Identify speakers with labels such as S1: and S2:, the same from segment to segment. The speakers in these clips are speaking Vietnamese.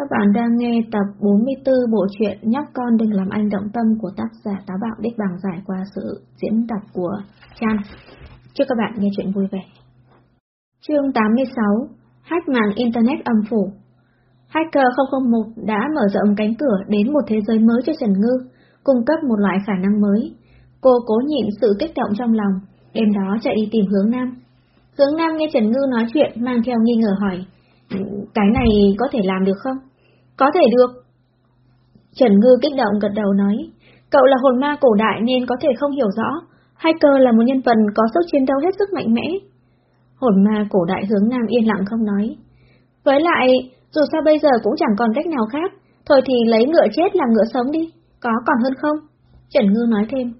S1: Các bạn đang nghe tập 44 bộ truyện Nhóc con đừng làm anh động tâm của tác giả Táo Bạo Đích Bằng giải qua sự diễn tập của Chan. Chúc các bạn nghe chuyện vui vẻ. Chương 86 Hack mạng Internet âm phủ Hacker 001 đã mở rộng cánh cửa đến một thế giới mới cho Trần Ngư, cung cấp một loại khả năng mới. Cô cố nhịn sự kích động trong lòng, đêm đó chạy đi tìm hướng Nam. Hướng Nam nghe Trần Ngư nói chuyện mang theo nghi ngờ hỏi, cái này có thể làm được không? Có thể được. Trần Ngư kích động gật đầu nói, cậu là hồn ma cổ đại nên có thể không hiểu rõ, Hiker là một nhân vật có sức chiến đấu hết sức mạnh mẽ. Hồn ma cổ đại hướng Nam yên lặng không nói. Với lại, dù sao bây giờ cũng chẳng còn cách nào khác, thôi thì lấy ngựa chết làm ngựa sống đi, có còn hơn không? Trần Ngư nói thêm,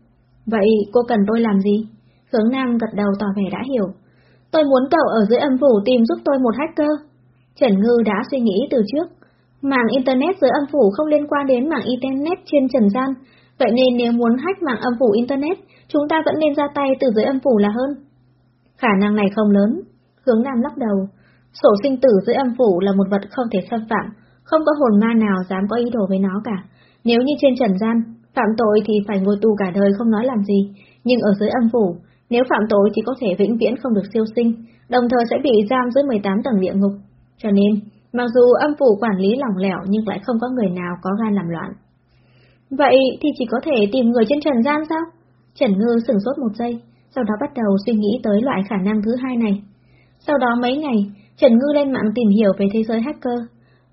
S1: vậy cô cần tôi làm gì? Hướng Nam gật đầu tỏ vẻ đã hiểu. Tôi muốn cậu ở dưới âm phủ tìm giúp tôi một hacker. Trần Ngư đã suy nghĩ từ trước. Mạng Internet dưới âm phủ không liên quan đến mạng Internet trên trần gian, vậy nên nếu muốn hack mạng âm phủ Internet, chúng ta vẫn nên ra tay từ dưới âm phủ là hơn. Khả năng này không lớn. Hướng Nam lắc đầu. Sổ sinh tử dưới âm phủ là một vật không thể xâm phạm, không có hồn ma nào dám có ý đồ với nó cả. Nếu như trên trần gian, phạm tội thì phải ngồi tù cả đời không nói làm gì, nhưng ở dưới âm phủ, nếu phạm tội thì có thể vĩnh viễn không được siêu sinh, đồng thời sẽ bị giam dưới 18 tầng địa ngục. Cho nên, mặc dù âm phủ quản lý lỏng lẻo nhưng lại không có người nào có gan làm loạn. Vậy thì chỉ có thể tìm người trên trần gian sao? Trần Ngư sửng sốt một giây, sau đó bắt đầu suy nghĩ tới loại khả năng thứ hai này. Sau đó mấy ngày, Trần Ngư lên mạng tìm hiểu về thế giới hacker,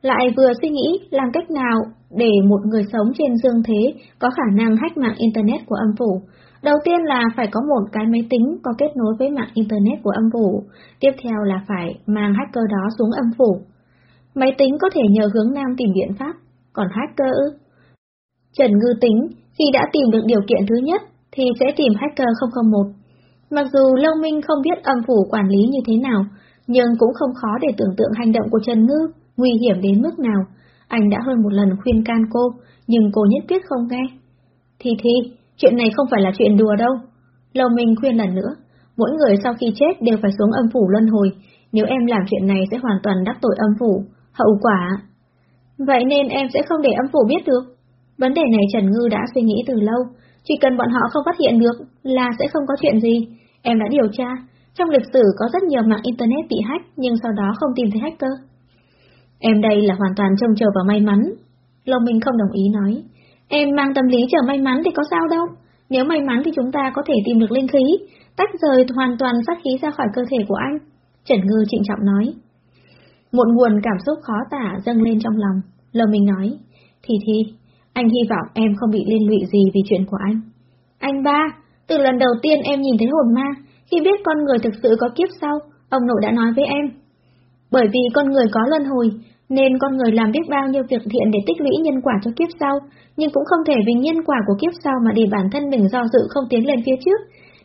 S1: lại vừa suy nghĩ làm cách nào để một người sống trên dương thế có khả năng hack mạng Internet của âm phủ. Đầu tiên là phải có một cái máy tính có kết nối với mạng Internet của âm phủ, tiếp theo là phải mang hacker đó xuống âm phủ. Máy tính có thể nhờ hướng nam tìm biện pháp, còn hacker ư? Trần Ngư tính, khi đã tìm được điều kiện thứ nhất, thì sẽ tìm hacker 001. Mặc dù Lâu Minh không biết âm phủ quản lý như thế nào, nhưng cũng không khó để tưởng tượng hành động của Trần Ngư nguy hiểm đến mức nào. Anh đã hơn một lần khuyên can cô, nhưng cô nhất quyết không nghe. Thì thì, chuyện này không phải là chuyện đùa đâu. Lâu Minh khuyên lần nữa, mỗi người sau khi chết đều phải xuống âm phủ luân hồi, nếu em làm chuyện này sẽ hoàn toàn đắc tội âm phủ, hậu quả. Vậy nên em sẽ không để âm phủ biết được. Vấn đề này Trần Ngư đã suy nghĩ từ lâu, chỉ cần bọn họ không phát hiện được là sẽ không có chuyện gì. Em đã điều tra, trong lịch sử có rất nhiều mạng Internet bị hack nhưng sau đó không tìm thấy hacker. Em đây là hoàn toàn trông chờ vào may mắn. Lông Minh không đồng ý nói. Em mang tâm lý chờ may mắn thì có sao đâu. Nếu may mắn thì chúng ta có thể tìm được linh khí, tách rời hoàn toàn sát khí ra khỏi cơ thể của anh. Trần Ngư trịnh trọng nói. Một nguồn cảm xúc khó tả dâng lên trong lòng. lờ mình nói. Thì thì, anh hy vọng em không bị liên lụy gì vì chuyện của anh. Anh ba, từ lần đầu tiên em nhìn thấy hồn ma, khi biết con người thực sự có kiếp sau, ông nội đã nói với em. Bởi vì con người có luân hồi, nên con người làm biết bao nhiêu việc thiện để tích lũy nhân quả cho kiếp sau, nhưng cũng không thể vì nhân quả của kiếp sau mà để bản thân mình do dự không tiến lên phía trước.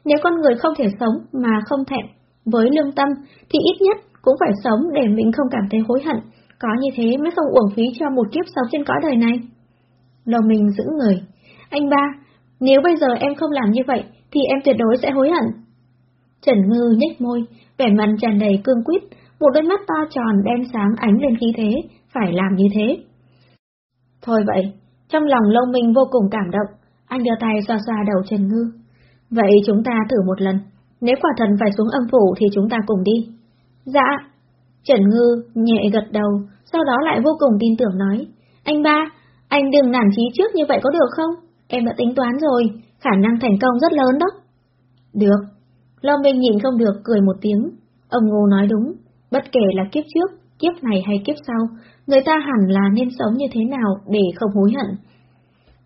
S1: Nếu con người không thể sống mà không thẹn với lương tâm, thì ít nhất cũng phải sống để mình không cảm thấy hối hận, có như thế mới không uổng phí cho một kiếp sống trên cõi đời này. Lòng mình giữ người. Anh ba, nếu bây giờ em không làm như vậy, thì em tuyệt đối sẽ hối hận. Trần Ngư nhếch môi, vẻ mặt tràn đầy cương quyết, một đôi mắt to tròn đen sáng ánh lên khí thế, phải làm như thế. Thôi vậy, trong lòng Long Minh vô cùng cảm động, anh đưa tay xoa xoa đầu Trần Ngư. Vậy chúng ta thử một lần, nếu quả thần phải xuống âm phủ thì chúng ta cùng đi. Dạ. Trần Ngư nhẹ gật đầu, sau đó lại vô cùng tin tưởng nói, anh ba, anh đừng nản chí trước như vậy có được không? Em đã tính toán rồi, khả năng thành công rất lớn đó. Được. Long Minh nhìn không được, cười một tiếng. Ông Ngô nói đúng, bất kể là kiếp trước, kiếp này hay kiếp sau, người ta hẳn là nên sống như thế nào để không hối hận.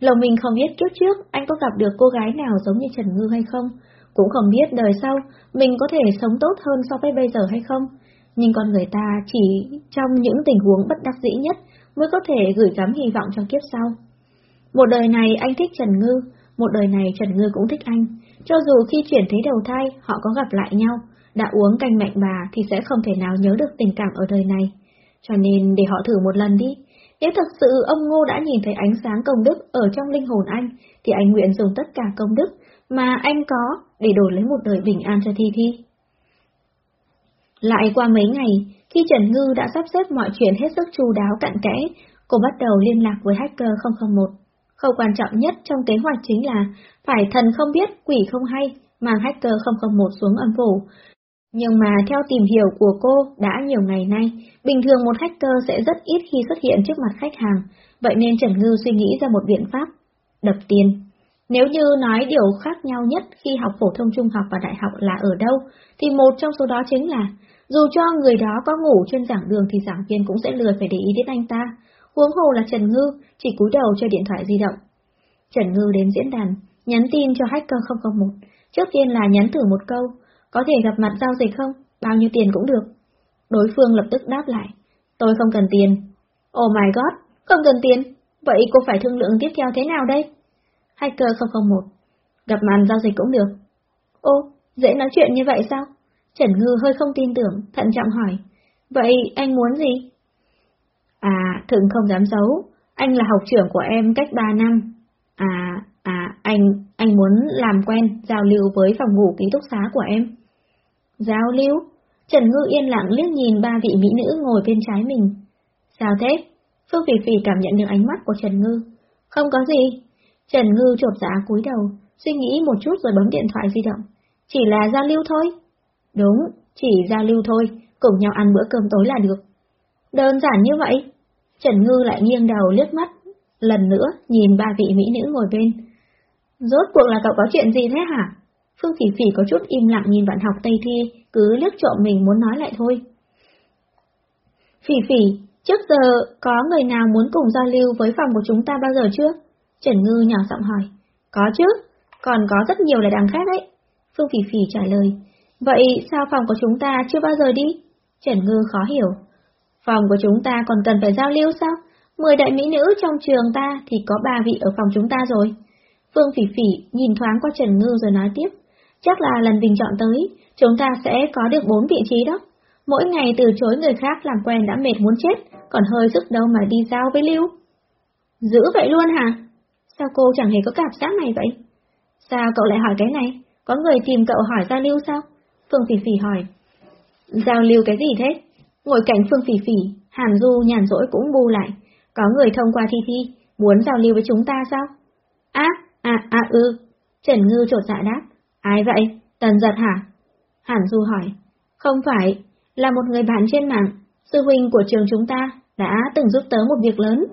S1: Lòng mình không biết kiếp trước anh có gặp được cô gái nào giống như Trần Ngư hay không, cũng không biết đời sau mình có thể sống tốt hơn so với bây giờ hay không, nhưng con người ta chỉ trong những tình huống bất đắc dĩ nhất mới có thể gửi gắm hy vọng cho kiếp sau. Một đời này anh thích Trần Ngư, một đời này Trần Ngư cũng thích anh, cho dù khi chuyển thế đầu thai họ có gặp lại nhau, đã uống canh mạnh bà thì sẽ không thể nào nhớ được tình cảm ở đời này. Cho nên để họ thử một lần đi. Nếu thật sự ông Ngô đã nhìn thấy ánh sáng công đức ở trong linh hồn anh, thì anh nguyện dùng tất cả công đức mà anh có để đổi lấy một đời bình an cho Thi Thi. Lại qua mấy ngày, Khi Trần Ngư đã sắp xếp mọi chuyện hết sức chu đáo cặn kẽ, cô bắt đầu liên lạc với hacker 001. Khâu quan trọng nhất trong kế hoạch chính là phải thần không biết, quỷ không hay, mang hacker 001 xuống âm phủ. Nhưng mà theo tìm hiểu của cô đã nhiều ngày nay, bình thường một hacker sẽ rất ít khi xuất hiện trước mặt khách hàng, vậy nên Trần Ngư suy nghĩ ra một biện pháp, đập tiền. Nếu như nói điều khác nhau nhất khi học phổ thông trung học và đại học là ở đâu, thì một trong số đó chính là, dù cho người đó có ngủ trên giảng đường thì giảng viên cũng sẽ lười phải để ý đến anh ta, huống hồ là Trần Ngư, chỉ cúi đầu cho điện thoại di động. Trần Ngư đến diễn đàn, nhắn tin cho hacker 001, trước tiên là nhắn thử một câu, có thể gặp mặt giao dịch không, bao nhiêu tiền cũng được. Đối phương lập tức đáp lại, tôi không cần tiền. Oh my god, không cần tiền, vậy cô phải thương lượng tiếp theo thế nào đây? Hacker 001, gặp màn giao dịch cũng được. Ô, dễ nói chuyện như vậy sao? Trần Ngư hơi không tin tưởng, thận trọng hỏi, vậy anh muốn gì? À, thường không dám giấu, anh là học trưởng của em cách 3 năm. À, à, anh, anh muốn làm quen, giao lưu với phòng ngủ ký túc xá của em. Giao lưu? Trần Ngư yên lặng liếc nhìn ba vị mỹ nữ ngồi bên trái mình. Sao thế? Phương Phỉ Phỉ cảm nhận được ánh mắt của Trần Ngư. Không có gì. Trần Ngư chột dạ cúi đầu, suy nghĩ một chút rồi bấm điện thoại di động. Chỉ là giao lưu thôi. Đúng, chỉ giao lưu thôi, cùng nhau ăn bữa cơm tối là được. Đơn giản như vậy. Trần Ngư lại nghiêng đầu liếc mắt, lần nữa nhìn ba vị mỹ nữ ngồi bên. Rốt cuộc là cậu có chuyện gì thế hả? Phương Phỉ Phỉ có chút im lặng nhìn bạn học Tây Thi, cứ liếc trộm mình muốn nói lại thôi. Phỉ Phỉ, trước giờ có người nào muốn cùng giao lưu với phòng của chúng ta bao giờ chưa? Trần Ngư nhỏ giọng hỏi. Có chứ, còn có rất nhiều là đằng khác đấy. Phương Phỉ Phỉ trả lời. Vậy sao phòng của chúng ta chưa bao giờ đi? Trần Ngư khó hiểu. Phòng của chúng ta còn cần phải giao lưu sao? Mười đại mỹ nữ trong trường ta thì có ba vị ở phòng chúng ta rồi. Phương Phỉ Phỉ nhìn thoáng qua Trần Ngư rồi nói tiếp. Chắc là lần bình chọn tới, chúng ta sẽ có được bốn vị trí đó. Mỗi ngày từ chối người khác làm quen đã mệt muốn chết, còn hơi sức đâu mà đi giao với Lưu. Giữ vậy luôn hả? Sao cô chẳng hề có cảm giác này vậy? Sao cậu lại hỏi cái này? Có người tìm cậu hỏi giao lưu sao? Phương Phỉ Phỉ hỏi. Giao lưu cái gì thế? Ngồi cạnh Phương Phỉ Phỉ, Hàn Du nhàn rỗi cũng bu lại. Có người thông qua Thi Thi, muốn giao lưu với chúng ta sao? À, à, à ư. Trần Ngư trột dạ đáp. Ai vậy? Tần giật hả? Hàn Du hỏi. Không phải, là một người bạn trên mạng, sư huynh của trường chúng ta, đã từng giúp tớ một việc lớn.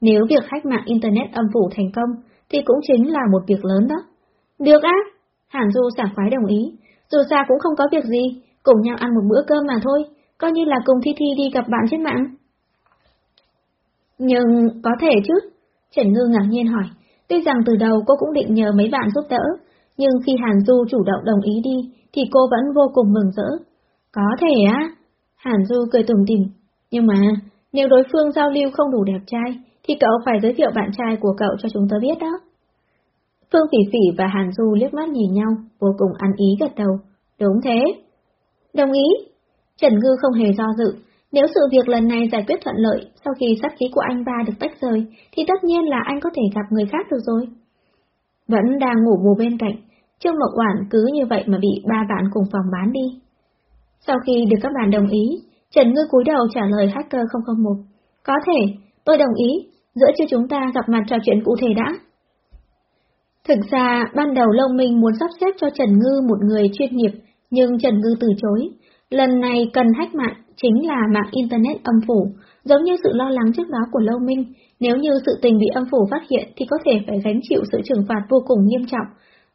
S1: Nếu việc hack mạng Internet âm phủ thành công, thì cũng chính là một việc lớn đó. Được á! Hàn Du sảng khoái đồng ý, dù sao cũng không có việc gì, cùng nhau ăn một bữa cơm mà thôi, coi như là cùng Thi Thi đi gặp bạn trên mạng. Nhưng có thể chứ? Trần Ngư ngạc nhiên hỏi, tuy rằng từ đầu cô cũng định nhờ mấy bạn giúp đỡ, nhưng khi Hàn Du chủ động đồng ý đi, thì cô vẫn vô cùng mừng rỡ. Có thể á? Hàn Du cười tủm tỉm, nhưng mà nếu đối phương giao lưu không đủ đẹp trai, thì cậu phải giới thiệu bạn trai của cậu cho chúng tớ biết đó. Phương Phỉ Phỉ và Hàn Du liếc mắt nhìn nhau, vô cùng ăn ý gật đầu. Đúng thế. Đồng ý. Trần Ngư không hề do dự. Nếu sự việc lần này giải quyết thuận lợi, sau khi sát khí của anh ba được tách rời, thì tất nhiên là anh có thể gặp người khác được rồi. Vẫn đang ngủ bù bên cạnh, Trương Mộc Oản cứ như vậy mà bị ba bạn cùng phòng bán đi. Sau khi được các bạn đồng ý, Trần Ngư cúi đầu trả lời hacker 001. Có thể, tôi đồng ý, giữa chưa chúng ta gặp mặt trò chuyện cụ thể đã. Thực ra, ban đầu Long Minh muốn sắp xếp cho Trần Ngư một người chuyên nghiệp, nhưng Trần Ngư từ chối. Lần này cần hack mạng, chính là mạng Internet âm phủ, giống như sự lo lắng trước đó của Long Minh. Nếu như sự tình bị âm phủ phát hiện thì có thể phải gánh chịu sự trừng phạt vô cùng nghiêm trọng.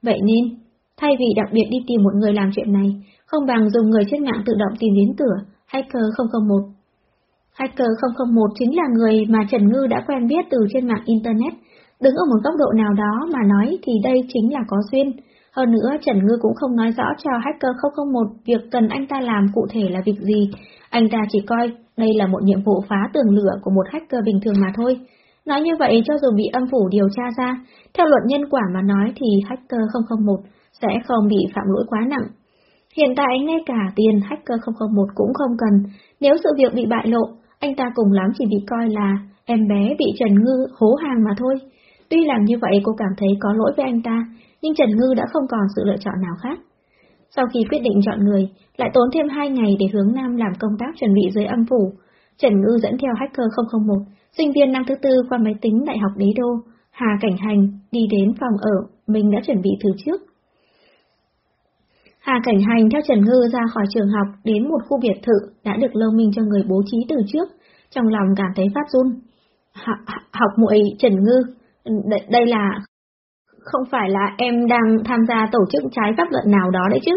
S1: Vậy nên, thay vì đặc biệt đi tìm một người làm chuyện này, không bằng dùng người trên mạng tự động tìm đến cửa, Hacker 001. Hacker 001 chính là người mà Trần Ngư đã quen biết từ trên mạng Internet, Đứng ở một góc độ nào đó mà nói thì đây chính là có duyên. Hơn nữa Trần Ngư cũng không nói rõ cho hacker 001 việc cần anh ta làm cụ thể là việc gì. Anh ta chỉ coi đây là một nhiệm vụ phá tường lửa của một hacker bình thường mà thôi. Nói như vậy cho dù bị âm phủ điều tra ra, theo luật nhân quả mà nói thì hacker 001 sẽ không bị phạm lỗi quá nặng. Hiện tại ngay cả tiền hacker 001 cũng không cần, nếu sự việc bị bại lộ, anh ta cùng lắm chỉ bị coi là em bé bị Trần Ngư hố hàng mà thôi. Tuy làm như vậy cô cảm thấy có lỗi với anh ta, nhưng Trần Ngư đã không còn sự lựa chọn nào khác. Sau khi quyết định chọn người, lại tốn thêm hai ngày để hướng Nam làm công tác chuẩn bị dưới âm phủ. Trần Ngư dẫn theo hacker 001, sinh viên năm thứ tư qua máy tính Đại học Đế Đô, Hà Cảnh Hành đi đến phòng ở mình đã chuẩn bị từ trước. Hà Cảnh Hành theo Trần Ngư ra khỏi trường học đến một khu biệt thự đã được Lâu Minh cho người bố trí từ trước, trong lòng cảm thấy phát run. học muội Trần Ngư, đây, đây là... Không phải là em đang tham gia tổ chức trái pháp luật nào đó đấy chứ?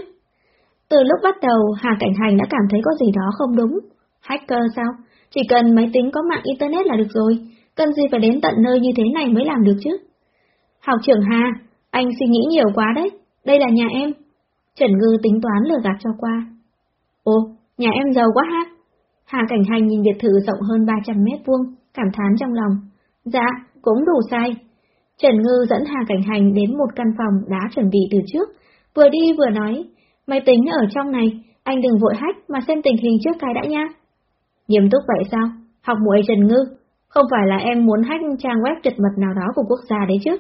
S1: Từ lúc bắt đầu, Hà Cảnh Hành đã cảm thấy có gì đó không đúng. Hacker sao? Chỉ cần máy tính có mạng Internet là được rồi, cần gì phải đến tận nơi như thế này mới làm được chứ? Học trưởng Hà, anh suy nghĩ nhiều quá đấy, đây là nhà em. Trần Ngư tính toán lừa gạt cho qua. Ồ, nhà em giàu quá ha. Hà Cảnh Hành nhìn biệt thự rộng hơn 300 mét vuông, cảm thán trong lòng. Dạ, cũng đủ sai. Trần Ngư dẫn Hà Cảnh Hành đến một căn phòng đã chuẩn bị từ trước, vừa đi vừa nói, máy tính ở trong này, anh đừng vội hách mà xem tình hình trước cái đã nha. Nghiêm túc vậy sao? Học muội Trần Ngư, không phải là em muốn hách trang web tuyệt mật nào đó của quốc gia đấy chứ?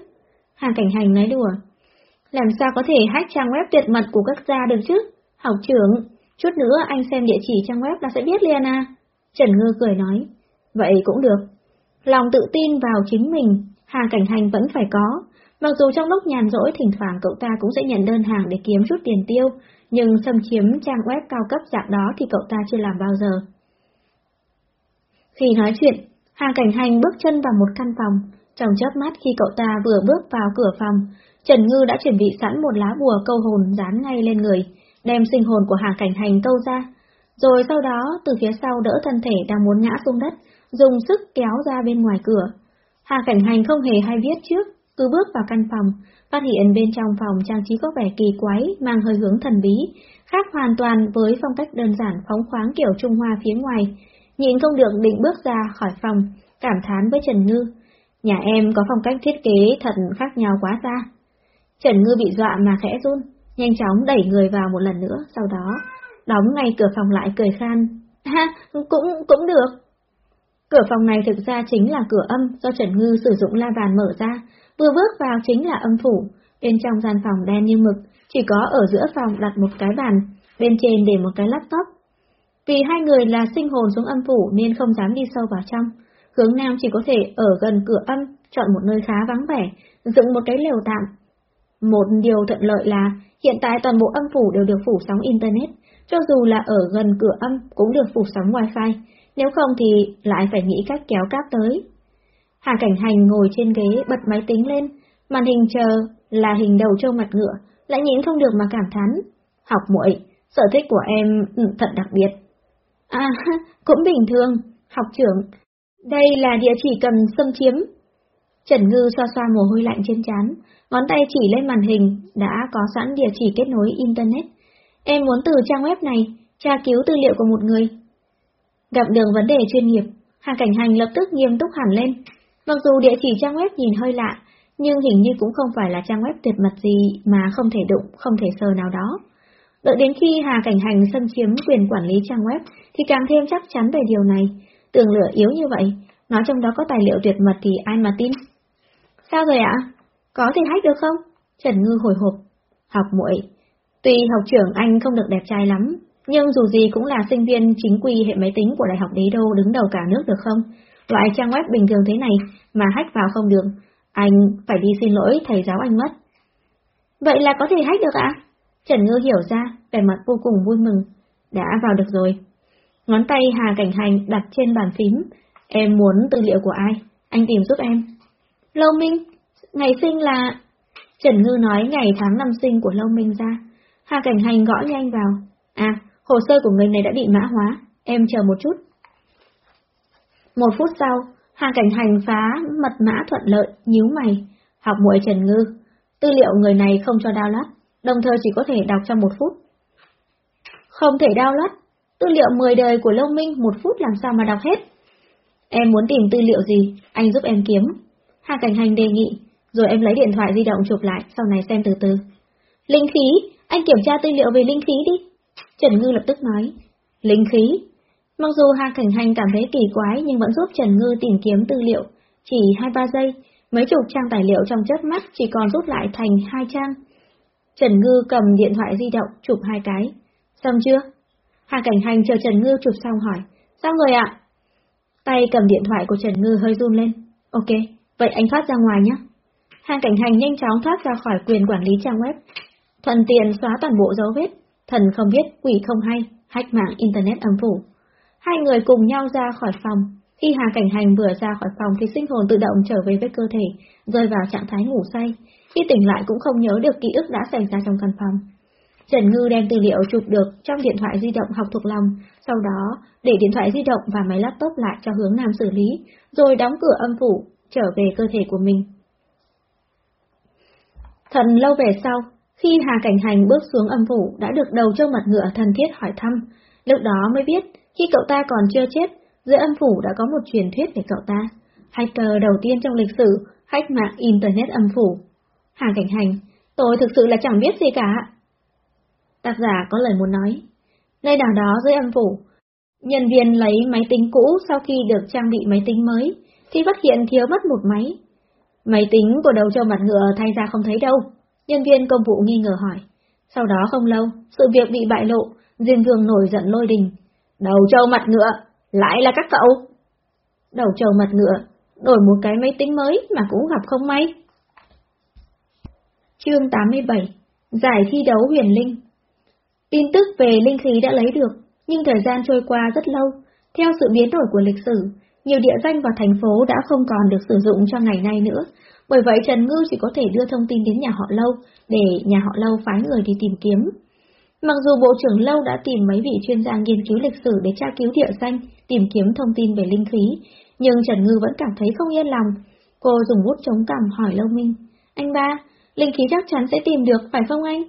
S1: Hà Cảnh Hành nói đùa. Làm sao có thể hack trang web tuyệt mật của các gia được chứ? Học trưởng, chút nữa anh xem địa chỉ trang web là sẽ biết liền à. Trần Ngư cười nói. Vậy cũng được. Lòng tự tin vào chính mình, Hà Cảnh Hành vẫn phải có. Mặc dù trong lúc nhàn rỗi thỉnh thoảng cậu ta cũng sẽ nhận đơn hàng để kiếm chút tiền tiêu, nhưng xâm chiếm trang web cao cấp dạng đó thì cậu ta chưa làm bao giờ. Khi nói chuyện, Hà Cảnh Hành bước chân vào một căn phòng, trong chớp mắt khi cậu ta vừa bước vào cửa phòng, Trần Ngư đã chuẩn bị sẵn một lá bùa câu hồn dán ngay lên người, đem sinh hồn của Hà Cảnh Hành câu ra, rồi sau đó từ phía sau đỡ thân thể đang muốn ngã xuống đất, dùng sức kéo ra bên ngoài cửa. Hà Cảnh Hành không hề hay biết trước, cứ bước vào căn phòng, phát hiện bên trong phòng trang trí có vẻ kỳ quái, mang hơi hướng thần bí, khác hoàn toàn với phong cách đơn giản phóng khoáng kiểu Trung Hoa phía ngoài. Nhìn không được định bước ra khỏi phòng, cảm thán với Trần Ngư. Nhà em có phong cách thiết kế thật khác nhau quá xa. Trần Ngư bị dọa mà khẽ run, nhanh chóng đẩy người vào một lần nữa, sau đó đóng ngay cửa phòng lại cười khan. Ha, cũng, cũng được. Cửa phòng này thực ra chính là cửa âm do Trần Ngư sử dụng la bàn mở ra, vừa bước vào chính là âm phủ, bên trong gian phòng đen như mực, chỉ có ở giữa phòng đặt một cái bàn, bên trên để một cái laptop. Vì hai người là sinh hồn xuống âm phủ nên không dám đi sâu vào trong, hướng nam chỉ có thể ở gần cửa âm, chọn một nơi khá vắng vẻ, dựng một cái lều tạm. Một điều thuận lợi là hiện tại toàn bộ âm phủ đều được phủ sóng Internet, cho dù là ở gần cửa âm cũng được phủ sóng wi-fi. nếu không thì lại phải nghĩ cách kéo cáp tới. Hà Cảnh Hành ngồi trên ghế bật máy tính lên, màn hình chờ là hình đầu trâu mặt ngựa, lại nhìn không được mà cảm thán. Học muội, sở thích của em ừ, thật đặc biệt. À, cũng bình thường, học trưởng. Đây là địa chỉ cần xâm chiếm. Trần Ngư xoa xoa mồ hôi lạnh trên trán, ngón tay chỉ lên màn hình, đã có sẵn địa chỉ kết nối Internet. Em muốn từ trang web này, tra cứu tư liệu của một người. Gặp đường vấn đề chuyên nghiệp, Hà Cảnh Hành lập tức nghiêm túc hẳn lên. Mặc dù địa chỉ trang web nhìn hơi lạ, nhưng hình như cũng không phải là trang web tuyệt mật gì mà không thể đụng, không thể sờ nào đó. Đợi đến khi Hà Cảnh Hành xâm chiếm quyền quản lý trang web thì càng thêm chắc chắn về điều này. Tường lửa yếu như vậy, nói trong đó có tài liệu tuyệt mật thì ai mà tin. Sao rồi ạ? Có thể hack được không? Trần Ngư hồi hộp. Học muội. Tuy học trưởng anh không được đẹp trai lắm, nhưng dù gì cũng là sinh viên chính quy hệ máy tính của Đại học Đế Đô đứng đầu cả nước được không? Loại trang web bình thường thế này mà hack vào không được, anh phải đi xin lỗi thầy giáo anh mất. Vậy là có thể hack được ạ? Trần Ngư hiểu ra, vẻ mặt vô cùng vui mừng. Đã vào được rồi. Ngón tay Hà Cảnh Hành đặt trên bàn phím. Em muốn tư liệu của ai? Anh tìm giúp em. Lâu Minh, ngày sinh là... Trần Ngư nói ngày tháng năm sinh của Lâu Minh ra. Hà Cảnh Hành gõ nhanh vào. À, hồ sơ của người này đã bị mã hóa. Em chờ một chút. Một phút sau, Hà Cảnh Hành phá mật mã thuận lợi, nhíu mày. Học muội Trần Ngư. Tư liệu người này không cho download, đồng thời chỉ có thể đọc trong một phút. Không thể download. Tư liệu 10 đời của Lâu Minh một phút làm sao mà đọc hết. Em muốn tìm tư liệu gì, anh giúp em kiếm. Hà Cảnh Hành đề nghị, rồi em lấy điện thoại di động chụp lại, sau này xem từ từ. Linh khí, anh kiểm tra tư liệu về linh khí đi. Trần Ngư lập tức nói, linh khí. Mặc dù Hà Cảnh Hành cảm thấy kỳ quái nhưng vẫn giúp Trần Ngư tìm kiếm tư liệu. Chỉ 2-3 giây, mấy chục trang tài liệu trong chớp mắt chỉ còn rút lại thành hai trang. Trần Ngư cầm điện thoại di động chụp hai cái. Xong chưa? Hà Cảnh Hành chờ Trần Ngư chụp xong hỏi. Xong rồi ạ? Tay cầm điện thoại của Trần Ngư hơi run lên. Ok, vậy anh thoát ra ngoài nhé. Hà Cảnh Hành nhanh chóng thoát ra khỏi quyền quản lý trang web. Thuận tiện xóa toàn bộ dấu vết. Thần không biết, quỷ không hay, hack mạng Internet âm phủ. Hai người cùng nhau ra khỏi phòng. Khi Hà Cảnh Hành vừa ra khỏi phòng thì sinh hồn tự động trở về với cơ thể, rơi vào trạng thái ngủ say. Khi tỉnh lại cũng không nhớ được ký ức đã xảy ra trong căn phòng. Trần Ngư đem tư liệu chụp được trong điện thoại di động học thuộc lòng, sau đó để điện thoại di động và máy laptop lại cho hướng nam xử lý, rồi đóng cửa âm phủ, trở về cơ thể của mình. Thần lâu về sau, khi Hà Cảnh Hành bước xuống âm phủ đã được đầu châu mặt ngựa thần thiết hỏi thăm, lúc đó mới biết khi cậu ta còn chưa chết, dưới âm phủ đã có một truyền thuyết về cậu ta. Hacker đầu tiên trong lịch sử, hack mạng Internet âm phủ. Hà Cảnh Hành, tôi thực sự là chẳng biết gì cả. Tác giả có lời muốn nói. Nơi nào đó dưới âm phủ, nhân viên lấy máy tính cũ sau khi được trang bị máy tính mới, thì phát hiện thiếu mất một máy. Máy tính của đầu châu mặt ngựa thay ra không thấy đâu. Nhân viên công vụ nghi ngờ hỏi. Sau đó không lâu, sự việc bị bại lộ, Diên Vương nổi giận lôi đình. Đầu châu mặt ngựa, lại là các cậu. Đầu châu mặt ngựa, đổi một cái máy tính mới mà cũng gặp không may. Chương 87 Giải thi đấu huyền linh Tin tức về linh khí đã lấy được, nhưng thời gian trôi qua rất lâu. Theo sự biến đổi của lịch sử, nhiều địa danh và thành phố đã không còn được sử dụng cho ngày nay nữa, bởi vậy Trần Ngư chỉ có thể đưa thông tin đến nhà họ Lâu để nhà họ Lâu phái người đi tìm kiếm. Mặc dù Bộ trưởng Lâu đã tìm mấy vị chuyên gia nghiên cứu lịch sử để tra cứu địa danh, tìm kiếm thông tin về linh khí, nhưng Trần Ngư vẫn cảm thấy không yên lòng. Cô dùng bút chống cằm hỏi Lâu Minh, anh ba, linh khí chắc chắn sẽ tìm được, phải không anh?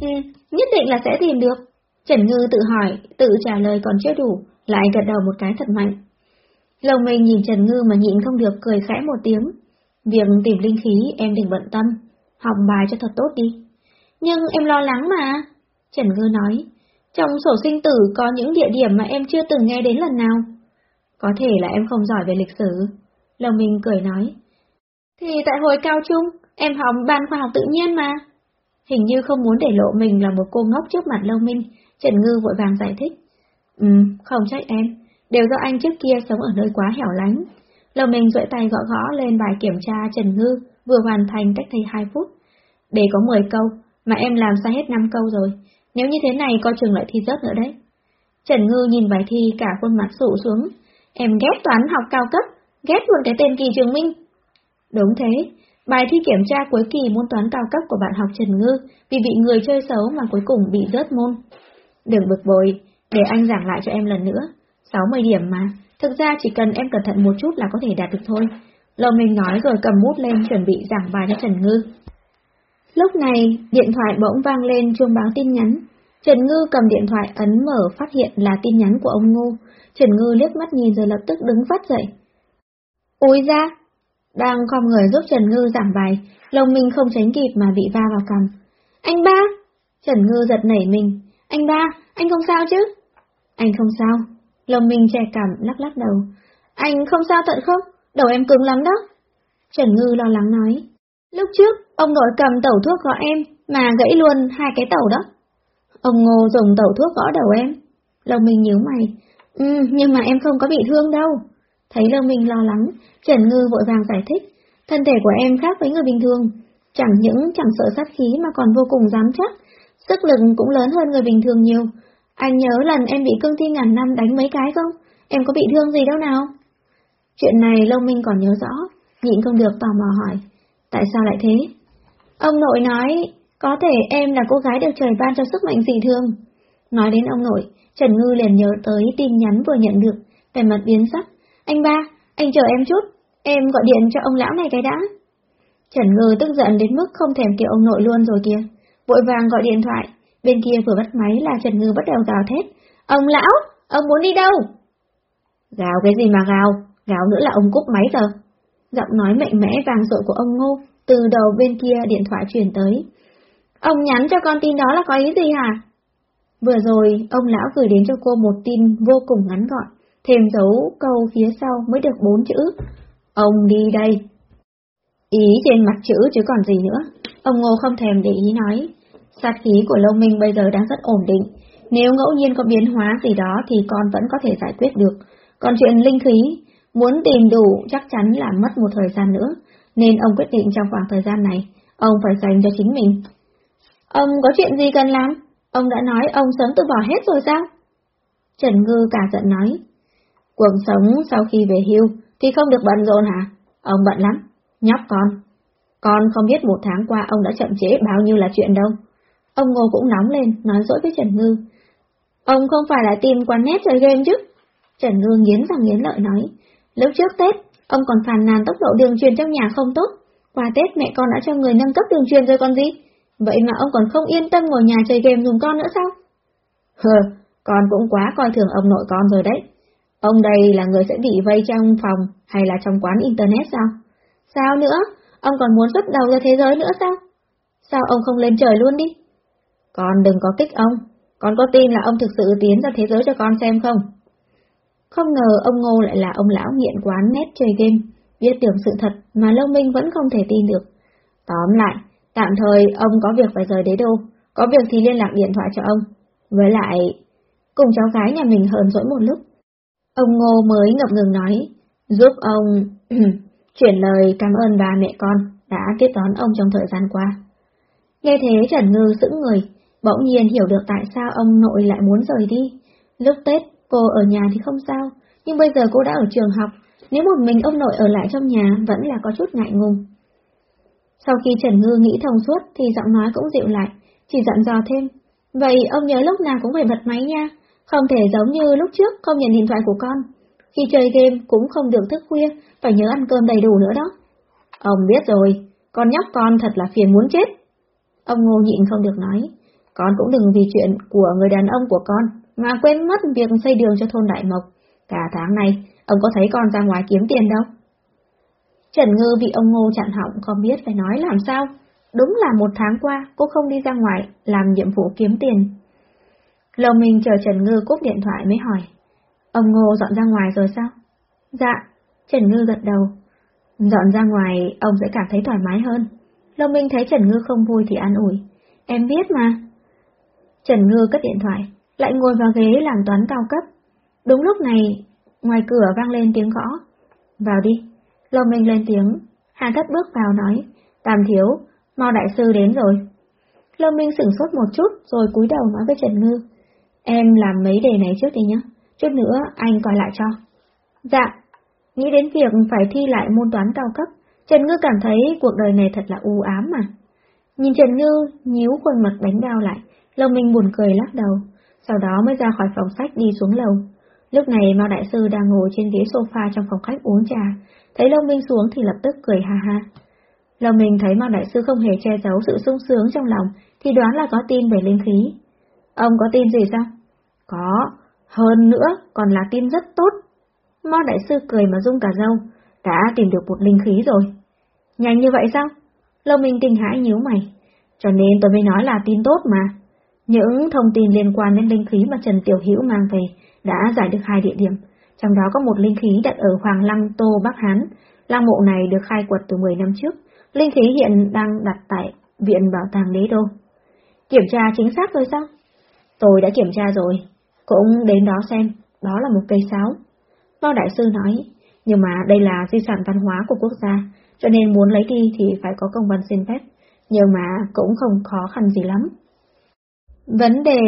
S1: Ừ, nhất định là sẽ tìm được. Trần Ngư tự hỏi, tự trả lời còn chưa đủ, lại gật đầu một cái thật mạnh. Lâu Minh nhìn Trần Ngư mà nhịn không được cười khẽ một tiếng. Việc tìm linh khí em đừng bận tâm, học bài cho thật tốt đi. Nhưng em lo lắng mà. Trần Ngư nói, trong sổ sinh tử có những địa điểm mà em chưa từng nghe đến lần nào. Có thể là em không giỏi về lịch sử. Lâu Minh cười nói. Thì tại hồi cao trung, em học ban khoa học tự nhiên mà. Hình như không muốn để lộ mình là một cô ngốc trước mặt Lâu Minh, Trần Ngư vội vàng giải thích. Ừ, không trách em, đều do anh trước kia sống ở nơi quá hẻo lánh. Lầu mình duỗi tay gõ gõ lên bài kiểm tra Trần Ngư, vừa hoàn thành cách đây 2 phút. Để có 10 câu, mà em làm sai hết 5 câu rồi, nếu như thế này coi chừng lại thi rớt nữa đấy. Trần Ngư nhìn bài thi cả khuôn mặt sụ xuống, em ghét toán học cao cấp, ghét luôn cái tên kỳ trường minh. Đúng thế, bài thi kiểm tra cuối kỳ môn toán cao cấp của bạn học Trần Ngư vì bị người chơi xấu mà cuối cùng bị rớt môn. Đừng bực bội, để anh giảng lại cho em lần nữa. 60 điểm mà, thực ra chỉ cần em cẩn thận một chút là có thể đạt được thôi. Lầu mình nói rồi cầm bút lên chuẩn bị giảng bài cho Trần Ngư. Lúc này, điện thoại bỗng vang lên chuông báo tin nhắn. Trần Ngư cầm điện thoại ấn mở phát hiện là tin nhắn của ông Ngô. Trần Ngư liếc mắt nhìn rồi lập tức đứng phát dậy. Úi ra! Đang không người giúp Trần Ngư giảng bài, lồng mình không tránh kịp mà bị va vào cầm. Anh ba! Trần Ngư giật nảy mình. Anh ba, anh không sao chứ? Anh không sao. Lòng mình trẻ cảm lắc lắc đầu. Anh không sao tận không? Đầu em cứng lắm đó. Trần Ngư lo lắng nói. Lúc trước, ông nội cầm tẩu thuốc gõ em, mà gãy luôn hai cái tẩu đó. Ông Ngô dùng tẩu thuốc gõ đầu em. Lòng mình nhíu mày. Ừ, nhưng mà em không có bị thương đâu. Thấy lòng Minh lo lắng, Trần Ngư vội vàng giải thích. Thân thể của em khác với người bình thường. Chẳng những chẳng sợ sát khí mà còn vô cùng dám chắc. Sức lực cũng lớn hơn người bình thường nhiều. Anh nhớ lần em bị cương thi ngàn năm đánh mấy cái không? Em có bị thương gì đâu nào? Chuyện này Lông Minh còn nhớ rõ, nhịn không được tò mò hỏi. Tại sao lại thế? Ông nội nói, có thể em là cô gái được trời ban cho sức mạnh dị thường. Nói đến ông nội, Trần Ngư liền nhớ tới tin nhắn vừa nhận được, về mặt biến sắc. Anh ba, anh chờ em chút, em gọi điện cho ông lão này cái đã. Trần Ngư tức giận đến mức không thèm kiểu ông nội luôn rồi kìa, vội vàng gọi điện thoại, bên kia vừa bắt máy là Trần Ngư bắt đầu gào thét. Ông lão, ông muốn đi đâu? Gào cái gì mà gào, gào nữa là ông cúp máy giờ. Giọng nói mạnh mẽ vàng dội của ông Ngô, từ đầu bên kia điện thoại truyền tới. Ông nhắn cho con tin đó là có ý gì hả? Vừa rồi, ông lão gửi đến cho cô một tin vô cùng ngắn gọn, thêm dấu câu phía sau mới được bốn chữ. Ông đi đây. Ý trên mặt chữ chứ còn gì nữa. Ông Ngô không thèm để ý nói, sát khí của Lâu Minh bây giờ đang rất ổn định, nếu ngẫu nhiên có biến hóa gì đó thì con vẫn có thể giải quyết được. Còn chuyện linh khí, muốn tìm đủ chắc chắn là mất một thời gian nữa, nên ông quyết định trong khoảng thời gian này, ông phải dành cho chính mình. Ông có chuyện gì cần làm? Ông đã nói ông sớm từ bỏ hết rồi sao? Trần Ngư cả giận nói. Cuộc sống sau khi về hưu thì không được bận rộn hả? Ông bận lắm. Nhóc con. Con không biết một tháng qua ông đã chậm chế bao nhiêu là chuyện đâu. Ông Ngô cũng nóng lên, nói dỗi với Trần Ngư. Ông không phải là tìm quán nét chơi game chứ? Trần Ngư nghiến răng nghiến lợi nói. Lúc trước Tết, ông còn phàn nàn tốc độ đường truyền trong nhà không tốt. Qua Tết mẹ con đã cho người nâng cấp đường truyền rồi còn gì? Vậy mà ông còn không yên tâm ngồi nhà chơi game dùng con nữa sao? Hờ, con cũng quá coi thường ông nội con rồi đấy. Ông đây là người sẽ bị vây trong phòng hay là trong quán internet sao? Sao nữa? Ông còn muốn xuất đầu ra thế giới nữa sao? Sao ông không lên trời luôn đi? Con đừng có kích ông. Con có tin là ông thực sự tiến ra thế giới cho con xem không? Không ngờ ông Ngô lại là ông lão nghiện quán nét chơi game, biết tưởng sự thật mà Lâu Minh vẫn không thể tin được. Tóm lại, tạm thời ông có việc phải rời đế đô, có việc thì liên lạc điện thoại cho ông. Với lại, cùng cháu gái nhà mình hờn dỗi một lúc. Ông Ngô mới ngập ngừng nói, giúp ông chuyển lời cảm ơn bà mẹ con đã tiếp đón ông trong thời gian qua. Nghe thế Trần Ngư sững người, bỗng nhiên hiểu được tại sao ông nội lại muốn rời đi. Lúc Tết, cô ở nhà thì không sao, nhưng bây giờ cô đã ở trường học, nếu một mình ông nội ở lại trong nhà vẫn là có chút ngại ngùng. Sau khi Trần Ngư nghĩ thông suốt thì giọng nói cũng dịu lại, chỉ dặn dò thêm. Vậy ông nhớ lúc nào cũng phải bật máy nha, không thể giống như lúc trước không nhận điện thoại của con. Khi chơi game cũng không được thức khuya, phải nhớ ăn cơm đầy đủ nữa đó. Ông biết rồi, con nhóc con thật là phiền muốn chết. Ông ngô nhịn không được nói, con cũng đừng vì chuyện của người đàn ông của con mà quên mất việc xây đường cho thôn Đại Mộc. Cả tháng này, ông có thấy con ra ngoài kiếm tiền đâu. Trần Ngư bị ông Ngô chặn họng không biết phải nói làm sao. Đúng là một tháng qua cô không đi ra ngoài làm nhiệm vụ kiếm tiền. Lâu mình chờ Trần Ngư cúp điện thoại mới hỏi. Ông Ngô dọn ra ngoài rồi sao? Dạ, Trần Ngư gật đầu. Dọn ra ngoài ông sẽ cảm thấy thoải mái hơn. Lâu Minh thấy Trần Ngư không vui thì an ủi. Em biết mà. Trần Ngư cất điện thoại, lại ngồi vào ghế làm toán cao cấp. Đúng lúc này, ngoài cửa vang lên tiếng gõ. Vào đi. Lâu Minh lên tiếng, Hà Thất bước vào nói, Tam Thiếu, Mao Đại Sư đến rồi. Lâu Minh sửng sốt một chút rồi cúi đầu nói với Trần Ngư. Em làm mấy đề này trước đi nhé, chút nữa anh coi lại cho. Dạ, nghĩ đến việc phải thi lại môn toán cao cấp, Trần Ngư cảm thấy cuộc đời này thật là u ám mà. Nhìn Trần Ngư nhíu khuôn mặt đánh đau lại, Lâm Minh buồn cười lắc đầu, sau đó mới ra khỏi phòng sách đi xuống lầu. Lúc này Mao Đại Sư đang ngồi trên ghế sofa trong phòng khách uống trà, thấy Lâm Minh xuống thì lập tức cười ha ha. Lâm Minh thấy Mao Đại Sư không hề che giấu sự sung sướng trong lòng, thì đoán là có tin về linh khí. Ông có tin gì sao? Có, hơn nữa còn là tin rất tốt. Mao Đại Sư cười mà rung cả râu, đã tìm được một linh khí rồi. Nhanh như vậy sao? Lâm Minh kinh hãi nhíu mày. Cho nên tôi mới nói là tin tốt mà. Những thông tin liên quan đến linh khí mà Trần Tiểu Hữu mang về đã giải được hai địa điểm, trong đó có một linh khí đặt ở Hoàng Lăng Tô Bắc Hán. Lăng mộ này được khai quật từ 10 năm trước, linh khí hiện đang đặt tại Viện Bảo tàng Đế Đô. Kiểm tra chính xác rồi sao? Tôi đã kiểm tra rồi, cũng đến đó xem, đó là một cây sáo. Bao Đại Sư nói, nhưng mà đây là di sản văn hóa của quốc gia, cho nên muốn lấy đi thì phải có công văn xin phép, nhưng mà cũng không khó khăn gì lắm. Vấn đề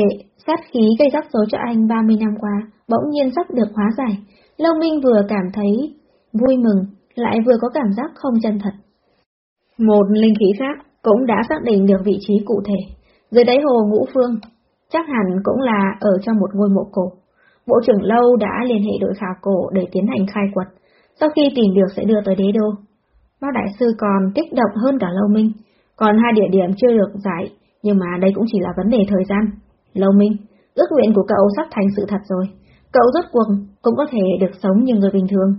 S1: sát khí gây rắc rối cho anh 30 năm qua, bỗng nhiên sắp được hóa giải. Lâu Minh vừa cảm thấy vui mừng, lại vừa có cảm giác không chân thật. Một linh khí khác cũng đã xác định được vị trí cụ thể, dưới đáy hồ ngũ phương, chắc hẳn cũng là ở trong một ngôi mộ cổ. Bộ trưởng Lâu đã liên hệ đội khảo cổ để tiến hành khai quật, sau khi tìm được sẽ đưa tới đế đô. Bác đại sư còn kích động hơn cả Lâu Minh, còn hai địa điểm chưa được giải, nhưng mà đây cũng chỉ là vấn đề thời gian. Lâu Minh, ước nguyện của cậu sắp thành sự thật rồi, cậu rốt cuộc cũng có thể được sống như người bình thường.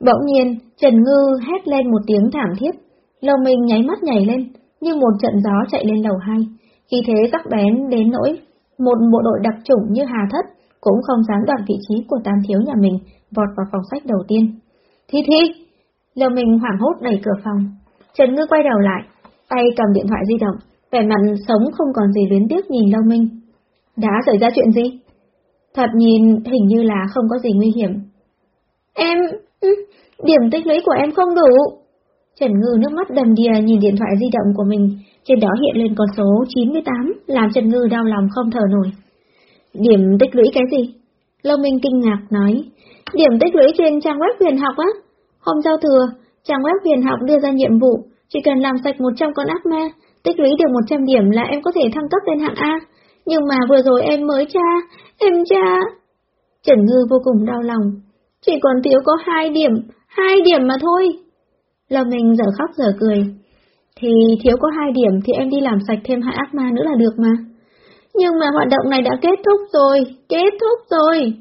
S1: Bỗng nhiên, Trần Ngư hét lên một tiếng thảm thiết, Lâu Minh nháy mắt nhảy lên, như một trận gió chạy lên lầu hai, khi thế sắc bén đến nỗi, một bộ đội đặc chủng như Hà Thất cũng không dám đoạt vị trí của tam thiếu nhà mình, vọt vào phòng sách đầu tiên. Thi Thi! Lâu Minh hoảng hốt đẩy cửa phòng. Trần Ngư quay đầu lại, tay cầm điện thoại di động, vẻ mặt sống không còn gì luyến tiếc nhìn Lâu Minh. Đã xảy ra chuyện gì? Thật nhìn hình như là không có gì nguy hiểm. Em... Ừ, điểm tích lũy của em không đủ. Trần Ngư nước mắt đầm đìa nhìn điện thoại di động của mình, trên đó hiện lên con số 98, làm Trần Ngư đau lòng không thở nổi. Điểm tích lũy cái gì? Lâu Minh kinh ngạc nói, điểm tích lũy trên trang web huyền học á. Hôm giao thừa, trang web huyền học đưa ra nhiệm vụ, chỉ cần làm sạch 100 con ác ma, tích lũy được 100 điểm là em có thể thăng cấp lên hạng A. Nhưng mà vừa rồi em mới tra, em tra... Trần Ngư vô cùng đau lòng. Chỉ còn thiếu có hai điểm, hai điểm mà thôi. là Minh giờ khóc giờ cười. Thì thiếu có hai điểm thì em đi làm sạch thêm hai ác ma nữa là được mà. Nhưng mà hoạt động này đã kết thúc rồi, kết thúc rồi.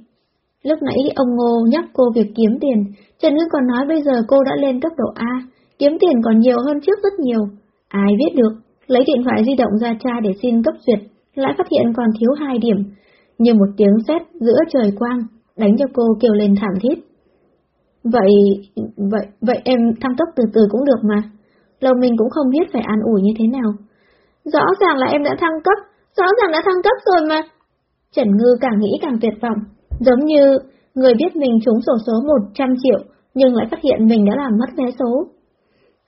S1: Lúc nãy ông Ngô nhắc cô việc kiếm tiền, Trần ngư còn nói bây giờ cô đã lên cấp độ A, kiếm tiền còn nhiều hơn trước rất nhiều. Ai biết được, lấy điện thoại di động ra tra để xin cấp duyệt, lại phát hiện còn thiếu hai điểm, như một tiếng sét giữa trời quang, đánh cho cô kêu lên thảm thiết. Vậy, vậy, vậy em thăng cấp từ từ cũng được mà. lâu mình cũng không biết phải an ủi như thế nào. Rõ ràng là em đã thăng cấp, rõ ràng đã thăng cấp rồi mà. Trần Ngư càng nghĩ càng tuyệt vọng, giống như người biết mình trúng sổ số 100 triệu, nhưng lại phát hiện mình đã làm mất vé số.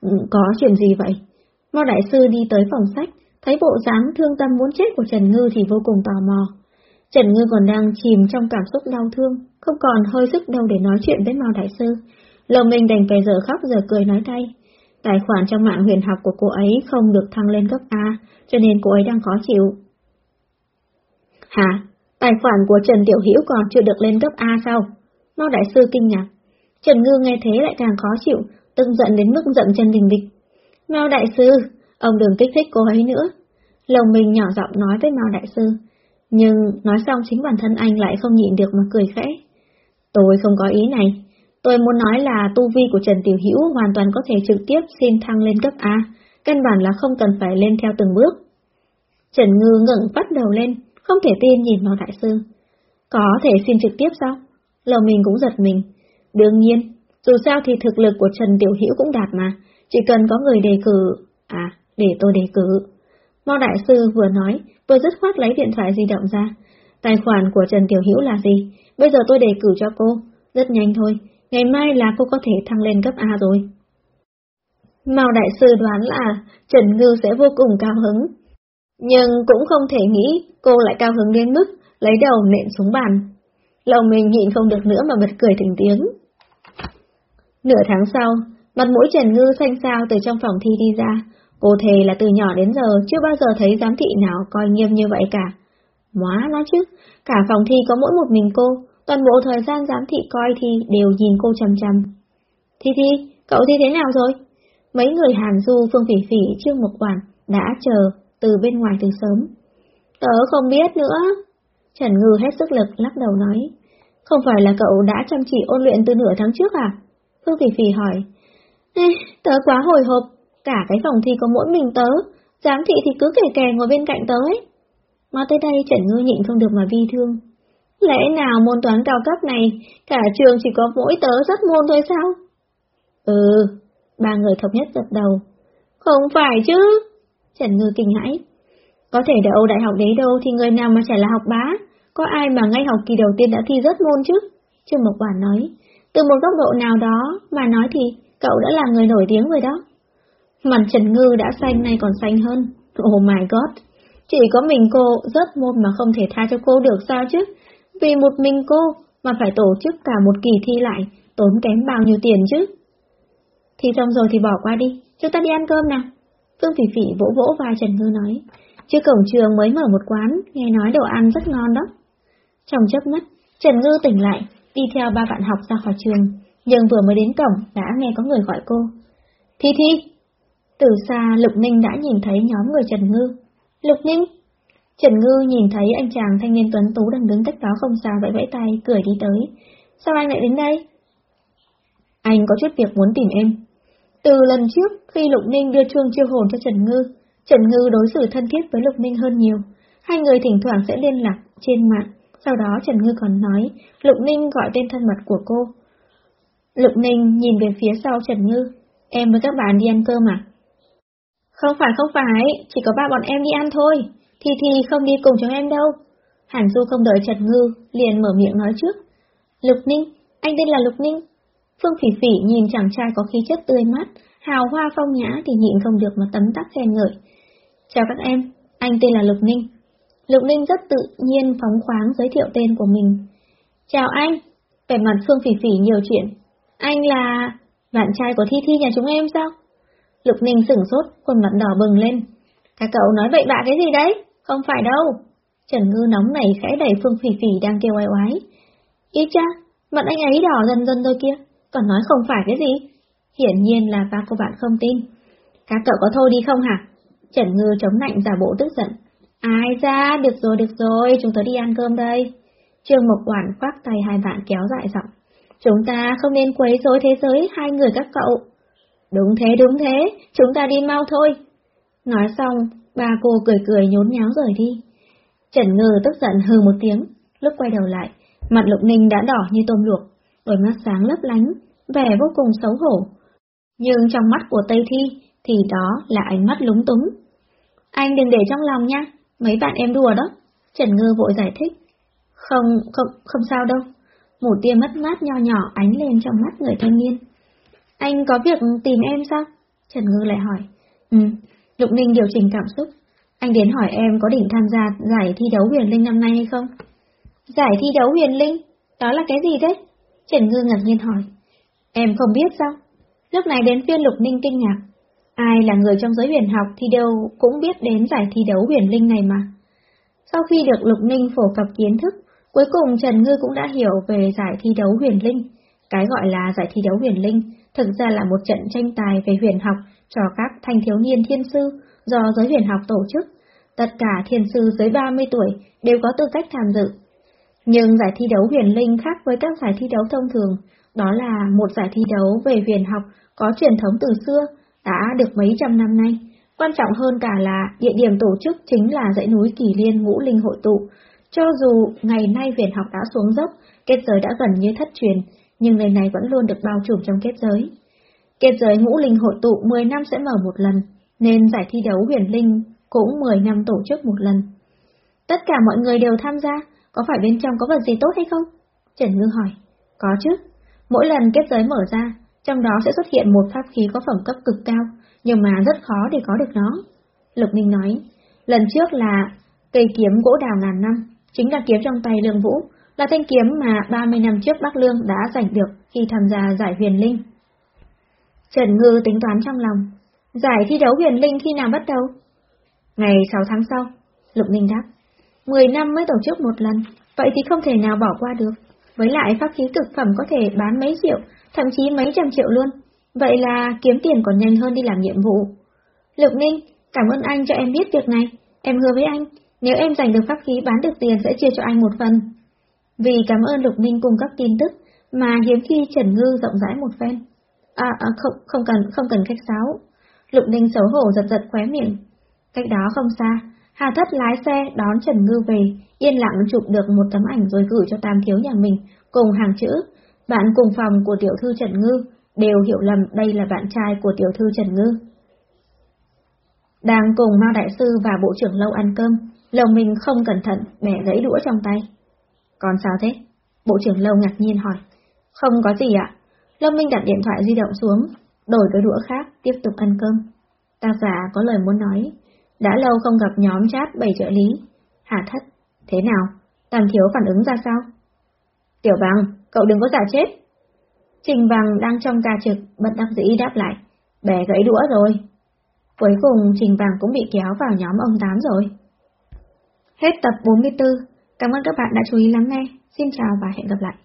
S1: Ừ, có chuyện gì vậy? Mao Đại Sư đi tới phòng sách, thấy bộ dáng thương tâm muốn chết của Trần Ngư thì vô cùng tò mò. Trần Ngư còn đang chìm trong cảm xúc đau thương, không còn hơi sức đâu để nói chuyện với Mao Đại Sư. Lòng mình đành phải giờ khóc giờ cười nói thay. Tài khoản trong mạng huyền học của cô ấy không được thăng lên cấp A, cho nên cô ấy đang khó chịu. Hả? Tài khoản của Trần Tiểu Hữu còn chưa được lên cấp A sao? Mao Đại Sư kinh ngạc. Trần Ngư nghe thế lại càng khó chịu, tức giận đến mức giận chân đình địch. Mao Đại Sư, ông đừng kích thích cô ấy nữa. Lòng mình nhỏ giọng nói với Mao Đại Sư. Nhưng nói xong chính bản thân anh lại không nhịn được mà cười khẽ. Tôi không có ý này. Tôi muốn nói là tu vi của Trần Tiểu Hữu hoàn toàn có thể trực tiếp xin thăng lên cấp A, căn bản là không cần phải lên theo từng bước. Trần Ngư ngẩng bắt đầu lên, không thể tin nhìn Mao đại sư. Có thể xin trực tiếp sao? Lầu mình cũng giật mình. Đương nhiên, dù sao thì thực lực của Trần Tiểu Hữu cũng đạt mà, chỉ cần có người đề cử... À, để tôi đề cử. Mao Đại Sư vừa nói, vừa dứt khoát lấy điện thoại di động ra. Tài khoản của Trần Tiểu Hữu là gì? Bây giờ tôi đề cử cho cô. Rất nhanh thôi, ngày mai là cô có thể thăng lên cấp A rồi. Mao Đại Sư đoán là Trần Ngư sẽ vô cùng cao hứng. Nhưng cũng không thể nghĩ cô lại cao hứng đến mức lấy đầu nện xuống bàn. Lòng mình nhịn không được nữa mà bật cười thành tiếng. Nửa tháng sau, mặt mũi Trần Ngư xanh xao từ trong phòng thi đi ra, Cô thề là từ nhỏ đến giờ chưa bao giờ thấy giám thị nào coi nghiêm như vậy cả. Móa nó chứ, cả phòng thi có mỗi một mình cô, toàn bộ thời gian giám thị coi thi đều nhìn cô chầm chầm. Thi Thi, cậu thi thế nào rồi? Mấy người Hàn Du, Phương Phỉ Phỉ, Trương Mộc Quản đã chờ từ bên ngoài từ sớm. Tớ không biết nữa. Trần Ngư hết sức lực lắc đầu nói. Không phải là cậu đã chăm chỉ ôn luyện từ nửa tháng trước à? Phương Phỉ Phỉ hỏi. Tớ quá hồi hộp, Cả cái phòng thi có mỗi mình tớ, giám thị thì cứ kể kè ngồi bên cạnh tớ ấy. Nói tới đây Trần Ngư nhịn không được mà vi thương. Lẽ nào môn toán cao cấp này, cả trường chỉ có mỗi tớ rất môn thôi sao? Ừ, ba người thống nhất gật đầu. Không phải chứ? Trần Ngư kinh hãi. Có thể đậu đại học đấy đâu thì người nào mà chả là học bá, có ai mà ngay học kỳ đầu tiên đã thi rất môn chứ? Trương Mộc Quản nói, từ một góc độ nào đó mà nói thì cậu đã là người nổi tiếng rồi đó. Mặt Trần Ngư đã xanh nay còn xanh hơn. Oh my god! Chỉ có mình cô rớt môn mà không thể tha cho cô được sao chứ? Vì một mình cô mà phải tổ chức cả một kỳ thi lại, tốn kém bao nhiêu tiền chứ? thi xong rồi thì bỏ qua đi, chúng ta đi ăn cơm nào. Phương Phỉ Phỉ vỗ vỗ vai Trần Ngư nói, chứ cổng trường mới mở một quán, nghe nói đồ ăn rất ngon đó. Trong chớp mắt, Trần Ngư tỉnh lại, đi theo ba bạn học ra khỏi trường, nhưng vừa mới đến cổng đã nghe có người gọi cô. Thi Thi, từ xa Lục Ninh đã nhìn thấy nhóm người Trần Ngư. Lục Ninh! Trần Ngư nhìn thấy anh chàng thanh niên tuấn tú đang đứng cách đó không xa vẫy vẫy tay, cười đi tới. Sao anh lại đến đây? Anh có chút việc muốn tìm em. Từ lần trước, khi Lục Ninh đưa chuông chiêu hồn cho Trần Ngư, Trần Ngư đối xử thân thiết với Lục Ninh hơn nhiều. Hai người thỉnh thoảng sẽ liên lạc trên mạng. Sau đó Trần Ngư còn nói, Lục Ninh gọi tên thân mật của cô. Lục Ninh nhìn về phía sau Trần Ngư. Em với các bạn đi ăn cơm à? Không phải không phải, chỉ có ba bọn em đi ăn thôi, Thi Thi không đi cùng chúng em đâu. Hàn Du không đợi Trần Ngư, liền mở miệng nói trước. Lục Ninh, anh tên là Lục Ninh. Phương Phỉ Phỉ nhìn chàng trai có khí chất tươi mát, hào hoa phong nhã thì nhịn không được mà tấm tắc khen ngợi. Chào các em, anh tên là Lục Ninh. Lục Ninh rất tự nhiên phóng khoáng giới thiệu tên của mình. Chào anh, vẻ mặt Phương Phỉ Phỉ nhiều chuyện. Anh là... bạn trai của Thi Thi nhà chúng em sao? Lục Ninh sửng sốt, khuôn mặt đỏ bừng lên. Các cậu nói bậy bạ cái gì đấy? Không phải đâu. Trần Ngư nóng này khẽ đẩy Phương Phỉ Phỉ đang kêu oai oái. Ý cha, mặt anh ấy đỏ dần dần rồi kia, còn nói không phải cái gì? Hiển nhiên là ba cô bạn không tin. Các cậu có thôi đi không hả? Trần Ngư chống lạnh giả bộ tức giận. Ai ra, được rồi, được rồi, chúng tôi đi ăn cơm đây. Trương Mộc Quản khoác tay hai bạn kéo dại giọng. Chúng ta không nên quấy rối thế giới hai người các cậu. Đúng thế, đúng thế, chúng ta đi mau thôi. Nói xong, ba cô cười cười nhốn nháo rời đi. Trần Ngư tức giận hừ một tiếng, lúc quay đầu lại, mặt Lục Ninh đã đỏ như tôm luộc, đôi mắt sáng lấp lánh, vẻ vô cùng xấu hổ. Nhưng trong mắt của Tây Thi thì đó là ánh mắt lúng túng. Anh đừng để trong lòng nha, mấy bạn em đùa đó. Trần Ngư vội giải thích. Không, không, không sao đâu. Một tia mất mát nho nhỏ ánh lên trong mắt người thanh niên. Anh có việc tìm em sao? Trần Ngư lại hỏi. Ừ, Lục Ninh điều chỉnh cảm xúc. Anh đến hỏi em có định tham gia giải thi đấu huyền linh năm nay hay không? Giải thi đấu huyền linh? Đó là cái gì đấy? Trần Ngư ngạc nhiên hỏi. Em không biết sao? Lúc này đến phiên Lục Ninh kinh ngạc. Ai là người trong giới huyền học thì đều cũng biết đến giải thi đấu huyền linh này mà. Sau khi được Lục Ninh phổ cập kiến thức, cuối cùng Trần Ngư cũng đã hiểu về giải thi đấu huyền linh. Cái gọi là giải thi đấu huyền linh thực ra là một trận tranh tài về huyền học cho các thanh thiếu niên thiên sư do giới huyền học tổ chức. Tất cả thiên sư dưới 30 tuổi đều có tư cách tham dự. Nhưng giải thi đấu huyền linh khác với các giải thi đấu thông thường, đó là một giải thi đấu về huyền học có truyền thống từ xưa, đã được mấy trăm năm nay. Quan trọng hơn cả là địa điểm tổ chức chính là dãy núi Kỳ Liên Ngũ Linh hội tụ. Cho dù ngày nay huyền học đã xuống dốc, kết giới đã gần như thất truyền, nhưng nơi này vẫn luôn được bao trùm trong kết giới. Kết giới ngũ linh hội tụ 10 năm sẽ mở một lần, nên giải thi đấu huyền linh cũng 10 năm tổ chức một lần. Tất cả mọi người đều tham gia, có phải bên trong có vật gì tốt hay không? Trần Ngư hỏi. Có chứ. Mỗi lần kết giới mở ra, trong đó sẽ xuất hiện một pháp khí có phẩm cấp cực cao, nhưng mà rất khó để có được nó. Lục Ninh nói, lần trước là cây kiếm gỗ đào ngàn năm, chính là kiếm trong tay Lương Vũ, là thanh kiếm mà 30 năm trước Bắc Lương đã giành được khi tham gia giải huyền linh. Trần Ngư tính toán trong lòng, giải thi đấu huyền linh khi nào bắt đầu? Ngày 6 tháng sau, Lục Ninh đáp, 10 năm mới tổ chức một lần, vậy thì không thể nào bỏ qua được. Với lại pháp khí cực phẩm có thể bán mấy triệu, thậm chí mấy trăm triệu luôn. Vậy là kiếm tiền còn nhanh hơn đi làm nhiệm vụ. Lục Ninh, cảm ơn anh cho em biết việc này. Em hứa với anh, nếu em giành được pháp khí bán được tiền sẽ chia cho anh một phần. Vì cảm ơn Lục Ninh cung cấp tin tức, mà hiếm khi Trần Ngư rộng rãi một phen. À, à không, không cần, không cần khách sáo. Lục Ninh xấu hổ giật giật khóe miệng. Cách đó không xa, Hà Thất lái xe đón Trần Ngư về, yên lặng chụp được một tấm ảnh rồi gửi cho Tam Thiếu nhà mình, cùng hàng chữ. Bạn cùng phòng của tiểu thư Trần Ngư đều hiểu lầm đây là bạn trai của tiểu thư Trần Ngư. Đang cùng Mao Đại Sư và Bộ trưởng Lâu ăn cơm, Lầu mình không cẩn thận bẻ gãy đũa trong tay. Còn sao thế? Bộ trưởng Lâu ngạc nhiên hỏi. Không có gì ạ. Lâm Minh đặt điện thoại di động xuống, đổi cái đũa khác, tiếp tục ăn cơm. Ta giả có lời muốn nói. Đã lâu không gặp nhóm chat bảy trợ lý. Hà thất, thế nào? Tam thiếu phản ứng ra sao? Tiểu bằng, cậu đừng có giả chết. Trình bằng đang trong ca trực, bất đắc dĩ đáp lại. Bẻ gãy đũa rồi. Cuối cùng Trình bằng cũng bị kéo vào nhóm ông Tám rồi. Hết tập 44. Cảm ơn các bạn đã chú ý lắng nghe. Xin chào và hẹn gặp lại.